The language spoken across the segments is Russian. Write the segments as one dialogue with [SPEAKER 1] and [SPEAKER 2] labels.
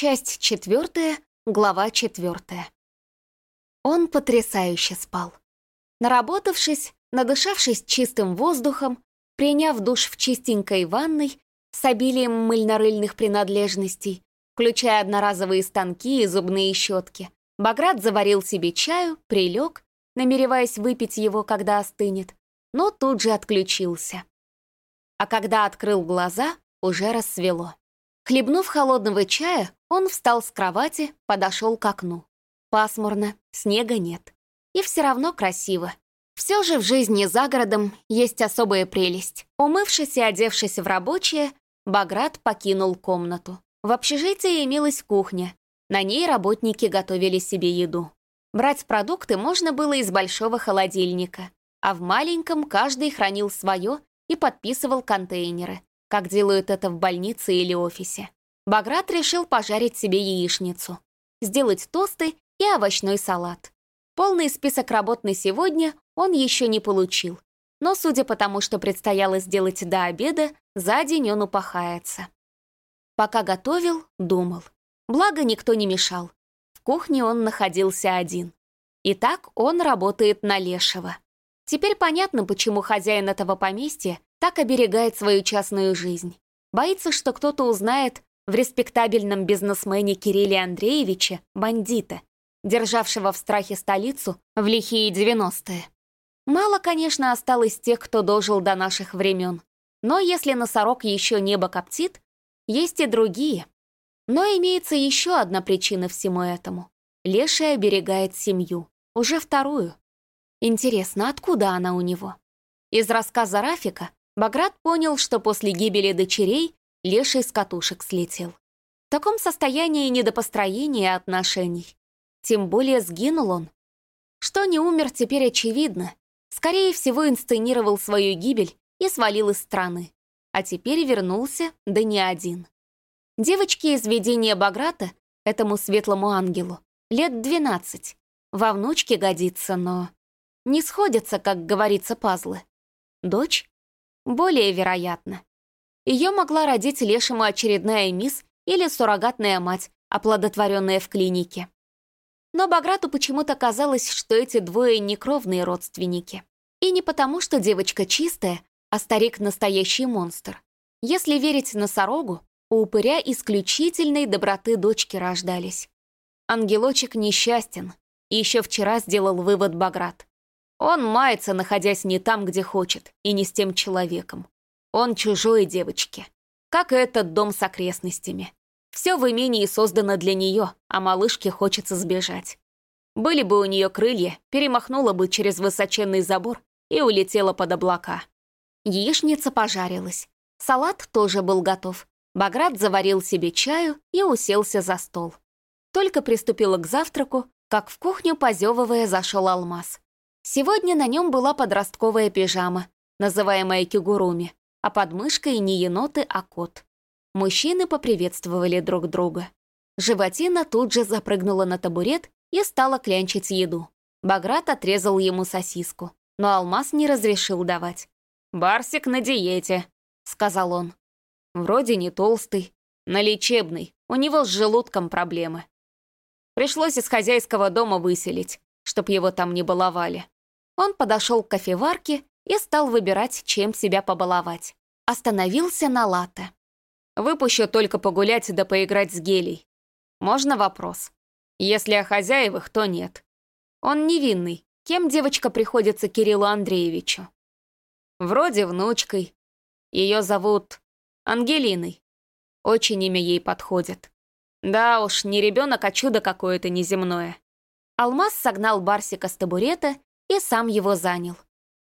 [SPEAKER 1] Часть четвертая, глава четвертая. Он потрясающе спал. Наработавшись, надышавшись чистым воздухом, приняв душ в чистенькой ванной с обилием мыльно-рыльных принадлежностей, включая одноразовые станки и зубные щетки, Баграт заварил себе чаю, прилег, намереваясь выпить его, когда остынет, но тут же отключился. А когда открыл глаза, уже рассвело. Хлебнув холодного чая, он встал с кровати, подошел к окну. Пасмурно, снега нет. И все равно красиво. Все же в жизни за городом есть особая прелесть. Умывшись и одевшись в рабочее, Баграт покинул комнату. В общежитии имелась кухня. На ней работники готовили себе еду. Брать продукты можно было из большого холодильника, а в маленьком каждый хранил свое и подписывал контейнеры как делают это в больнице или офисе. Баграт решил пожарить себе яичницу, сделать тосты и овощной салат. Полный список работ на сегодня он еще не получил, но судя по тому, что предстояло сделать до обеда, за день он упахается. Пока готовил, думал. Благо, никто не мешал. В кухне он находился один. И так он работает на Лешего. Теперь понятно, почему хозяин этого поместья так оберегает свою частную жизнь. Боится, что кто-то узнает в респектабельном бизнесмене Кирилле Андреевиче бандита, державшего в страхе столицу в лихие 90-е. Мало, конечно, осталось тех, кто дожил до наших времен. Но если носорог еще небо коптит, есть и другие. Но имеется еще одна причина всему этому. Леший оберегает семью, уже вторую. Интересно, откуда она у него? Из рассказа Рафика Баграт понял, что после гибели дочерей Леший с катушек слетел. В таком состоянии не до построения отношений. Тем более сгинул он. Что не умер, теперь очевидно. Скорее всего, инсценировал свою гибель и свалил из страны. А теперь вернулся, да не один. Девочке из видения Баграта, этому светлому ангелу, лет 12. Во внучке годится, но... Не сходятся, как говорится, пазлы. Дочь? более вероятно. Ее могла родить лешему очередная мисс или суррогатная мать, оплодотворенная в клинике. Но Баграту почему-то казалось, что эти двое не кровные родственники. И не потому, что девочка чистая, а старик настоящий монстр. Если верить носорогу, у упыря исключительной доброты дочки рождались. Ангелочек несчастен, и еще вчера сделал вывод Баграт. Он мается, находясь не там, где хочет, и не с тем человеком. Он чужой девочке. Как и этот дом с окрестностями. Все в имении создано для нее, а малышке хочется сбежать. Были бы у нее крылья, перемахнула бы через высоченный забор и улетела под облака. Яичница пожарилась. Салат тоже был готов. Баграт заварил себе чаю и уселся за стол. Только приступила к завтраку, как в кухню, позевывая, зашел алмаз. Сегодня на нем была подростковая пижама, называемая кигуруми, а под мышкой не еноты, а кот. Мужчины поприветствовали друг друга. Животина тут же запрыгнула на табурет и стала клянчить еду. Баграт отрезал ему сосиску, но Алмаз не разрешил давать. «Барсик на диете», — сказал он. «Вроде не толстый, на лечебный, у него с желудком проблемы. Пришлось из хозяйского дома выселить, чтоб его там не баловали. Он подошел к кофеварке и стал выбирать, чем себя побаловать. Остановился на латте. «Выпущу только погулять да поиграть с гелей. Можно вопрос? Если о хозяевах, то нет. Он невинный. Кем девочка приходится Кириллу Андреевичу? Вроде внучкой. Ее зовут Ангелиной. Очень имя ей подходит. Да уж, не ребенок, а чудо какое-то неземное. Алмаз согнал Барсика с табурета и сам его занял.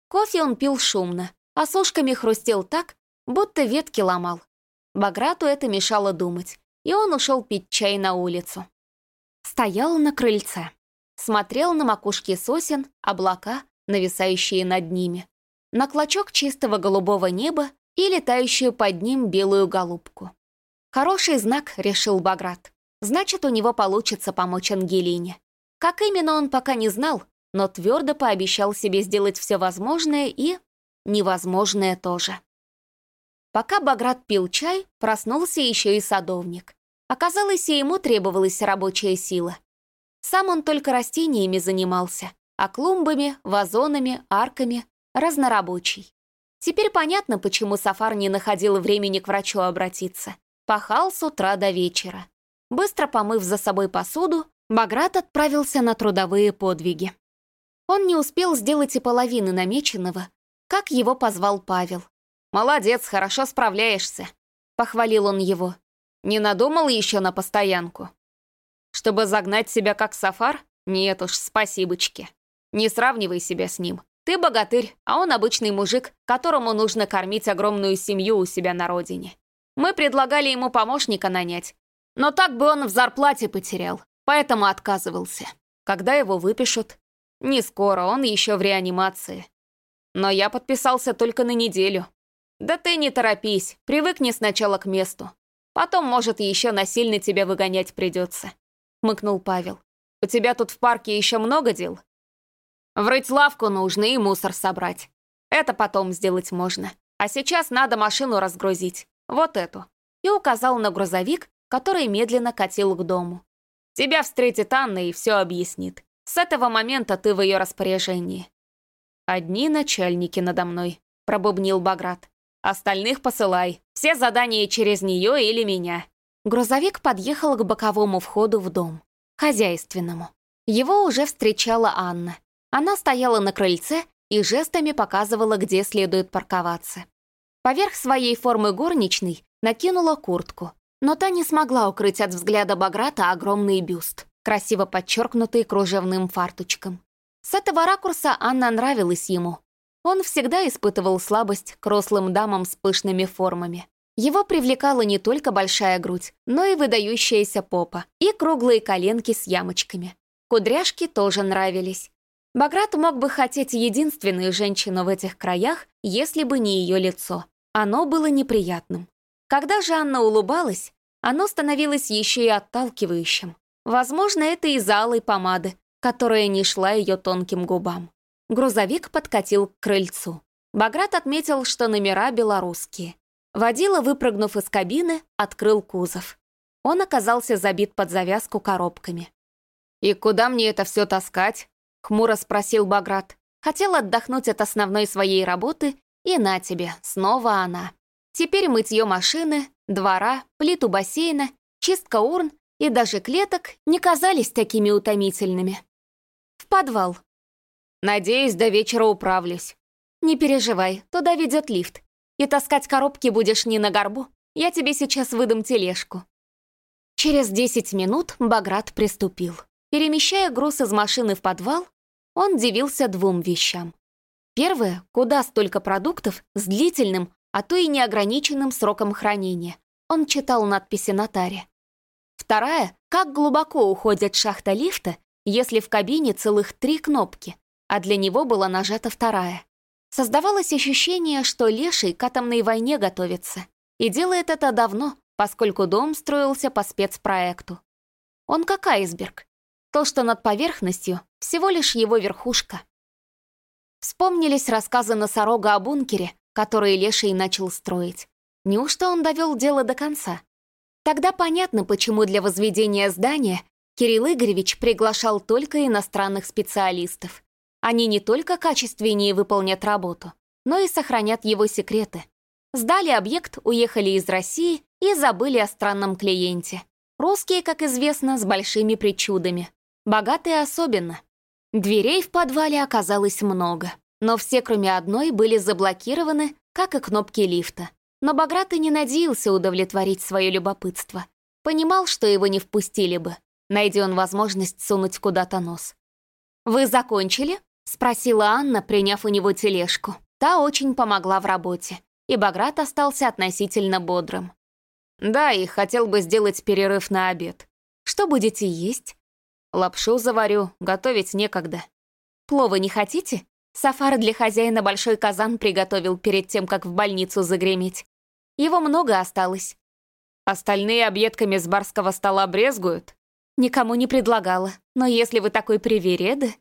[SPEAKER 1] Кофе он пил шумно, а сушками хрустел так, будто ветки ломал. Баграту это мешало думать, и он ушел пить чай на улицу. Стоял на крыльце, смотрел на макушки сосен, облака, нависающие над ними, на клочок чистого голубого неба и летающую под ним белую голубку. Хороший знак, решил Баграт. Значит, у него получится помочь Ангелине. Как именно он пока не знал, но твердо пообещал себе сделать все возможное и невозможное тоже. Пока Баграт пил чай, проснулся еще и садовник. Оказалось, и ему требовалась рабочая сила. Сам он только растениями занимался, а клумбами, вазонами, арками — разнорабочий. Теперь понятно, почему Сафар не находил времени к врачу обратиться. Пахал с утра до вечера. Быстро помыв за собой посуду, Баграт отправился на трудовые подвиги. Он не успел сделать и половины намеченного, как его позвал Павел. «Молодец, хорошо справляешься», — похвалил он его. «Не надумал еще на постоянку?» «Чтобы загнать себя как Сафар? Нет уж, спасибочки. Не сравнивай себя с ним. Ты богатырь, а он обычный мужик, которому нужно кормить огромную семью у себя на родине. Мы предлагали ему помощника нанять, но так бы он в зарплате потерял, поэтому отказывался. Когда его выпишут? Не скоро, он еще в реанимации. Но я подписался только на неделю. Да ты не торопись, привыкни сначала к месту. Потом, может, еще насильно тебя выгонять придется. Мыкнул Павел. У тебя тут в парке еще много дел? Врыть лавку нужно и мусор собрать. Это потом сделать можно. А сейчас надо машину разгрузить. Вот эту. И указал на грузовик, который медленно катил к дому. Тебя встретит Анна и все объяснит. С этого момента ты в ее распоряжении. Одни начальники надо мной, пробубнил Баграт. Остальных посылай. Все задания через нее или меня. Грузовик подъехал к боковому входу в дом. Хозяйственному. Его уже встречала Анна. Она стояла на крыльце и жестами показывала, где следует парковаться. Поверх своей формы горничной накинула куртку, но та не смогла укрыть от взгляда Баграта огромный бюст, красиво подчеркнутый кружевным фарточком. С этого ракурса Анна нравилась ему. Он всегда испытывал слабость к рослым дамам с пышными формами. Его привлекала не только большая грудь, но и выдающаяся попа и круглые коленки с ямочками. Кудряшки тоже нравились. Баграт мог бы хотеть единственную женщину в этих краях, если бы не ее лицо. Оно было неприятным. Когда же Анна улыбалась, оно становилось еще и отталкивающим. Возможно, это из-за алой помады, которая не шла ее тонким губам. Грузовик подкатил к крыльцу. Баграт отметил, что номера белорусские. Водила, выпрыгнув из кабины, открыл кузов. Он оказался забит под завязку коробками. «И куда мне это все таскать?» Хмуро спросил Баграт. Хотел отдохнуть от основной своей работы, и на тебе, снова она. Теперь мытье машины, двора, плиту бассейна, чистка урн и даже клеток не казались такими утомительными. В подвал. Надеюсь, до вечера управлюсь. Не переживай, туда ведет лифт. И таскать коробки будешь не на горбу. Я тебе сейчас выдам тележку. Через 10 минут Баграт приступил. Перемещая груз из машины в подвал, он дивился двум вещам. Первое, куда столько продуктов с длительным, а то и неограниченным сроком хранения. Он читал надписи на таре. Вторая, как глубоко уходит шахта лифта, если в кабине целых три кнопки, а для него была нажата вторая. Создавалось ощущение, что Леший к атомной войне готовится. И делает это давно, поскольку дом строился по спецпроекту. Он как айсберг, то, что над поверхностью, всего лишь его верхушка. Вспомнились рассказы носорога о бункере, который Леший начал строить. Неужто он довел дело до конца? Тогда понятно, почему для возведения здания Кирилл Игоревич приглашал только иностранных специалистов. Они не только качественнее выполнят работу, но и сохранят его секреты. Сдали объект, уехали из России и забыли о странном клиенте. Русские, как известно, с большими причудами. Богатые особенно. Дверей в подвале оказалось много, но все, кроме одной, были заблокированы, как и кнопки лифта. Но Баграт и не надеялся удовлетворить свое любопытство. Понимал, что его не впустили бы, найди он возможность сунуть куда-то нос. «Вы закончили?» — спросила Анна, приняв у него тележку. Та очень помогла в работе, и Баграт остался относительно бодрым. «Да, и хотел бы сделать перерыв на обед. Что будете есть?» Лапшу заварю, готовить некогда. Плова не хотите? Сафар для хозяина большой казан приготовил перед тем, как в больницу загреметь. Его много осталось. Остальные объедками с барского стола брезгуют? Никому не предлагала, но если вы такой привереды...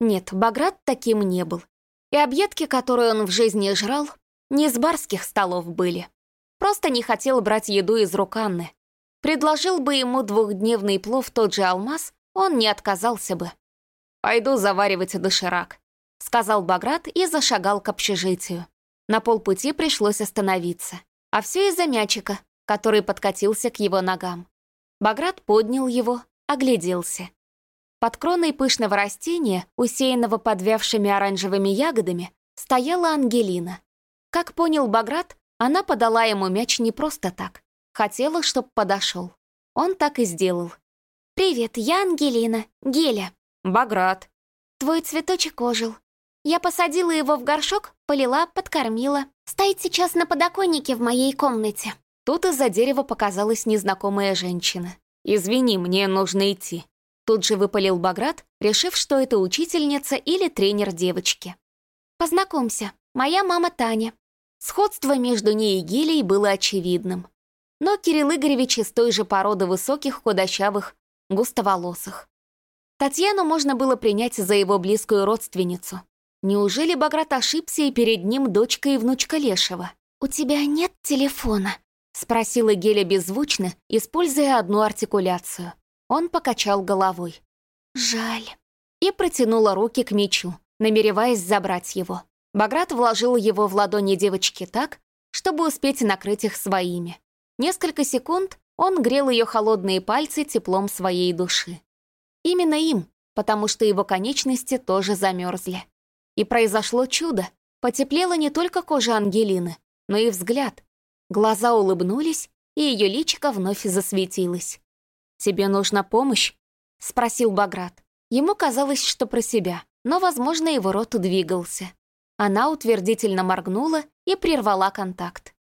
[SPEAKER 1] Нет, Баграт таким не был. И объедки, которые он в жизни жрал, не с барских столов были. Просто не хотел брать еду из рук Анны. Предложил бы ему двухдневный плов тот же алмаз, он не отказался бы. «Пойду заваривать доширак», — сказал Баграт и зашагал к общежитию. На полпути пришлось остановиться. А все из-за мячика, который подкатился к его ногам. Баграт поднял его, огляделся. Под кроной пышного растения, усеянного подвявшими оранжевыми ягодами, стояла Ангелина. Как понял Баграт, она подала ему мяч не просто так. Хотела, чтоб подошел. Он так и сделал. «Привет, я Ангелина, Геля». «Баграт». «Твой цветочек ожил. Я посадила его в горшок, полила, подкормила. Стоит сейчас на подоконнике в моей комнате». Тут из-за дерева показалась незнакомая женщина. «Извини, мне нужно идти». Тут же выпалил Баграт, решив, что это учительница или тренер девочки. «Познакомься, моя мама Таня». Сходство между ней и Гелией было очевидным. Но Кирилл Игоревич из той же породы высоких, худощавых, густоволосых. Татьяну можно было принять за его близкую родственницу. Неужели Баграт ошибся и перед ним дочка и внучка Лешего? «У тебя нет телефона?» — спросила Геля беззвучно, используя одну артикуляцию. Он покачал головой. «Жаль». И протянула руки к мечу, намереваясь забрать его. Баграт вложил его в ладони девочки так, чтобы успеть накрыть их своими. Несколько секунд он грел ее холодные пальцы теплом своей души. Именно им, потому что его конечности тоже замерзли. И произошло чудо. Потеплела не только кожа Ангелины, но и взгляд. Глаза улыбнулись, и ее личико вновь засветилось. «Тебе нужна помощь?» — спросил Баграт. Ему казалось, что про себя, но, возможно, его рот двигался. Она утвердительно моргнула и прервала контакт.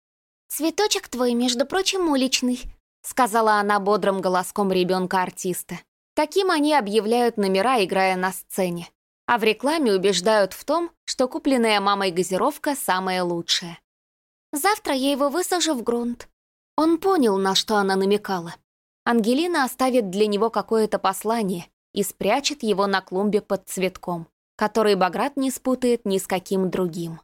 [SPEAKER 1] «Цветочек твой, между прочим, уличный», — сказала она бодрым голоском ребенка-артиста. Таким они объявляют номера, играя на сцене. А в рекламе убеждают в том, что купленная мамой газировка самая лучшая. «Завтра я его высажу в грунт». Он понял, на что она намекала. Ангелина оставит для него какое-то послание и спрячет его на клумбе под цветком, который Баграт не спутает ни с каким другим.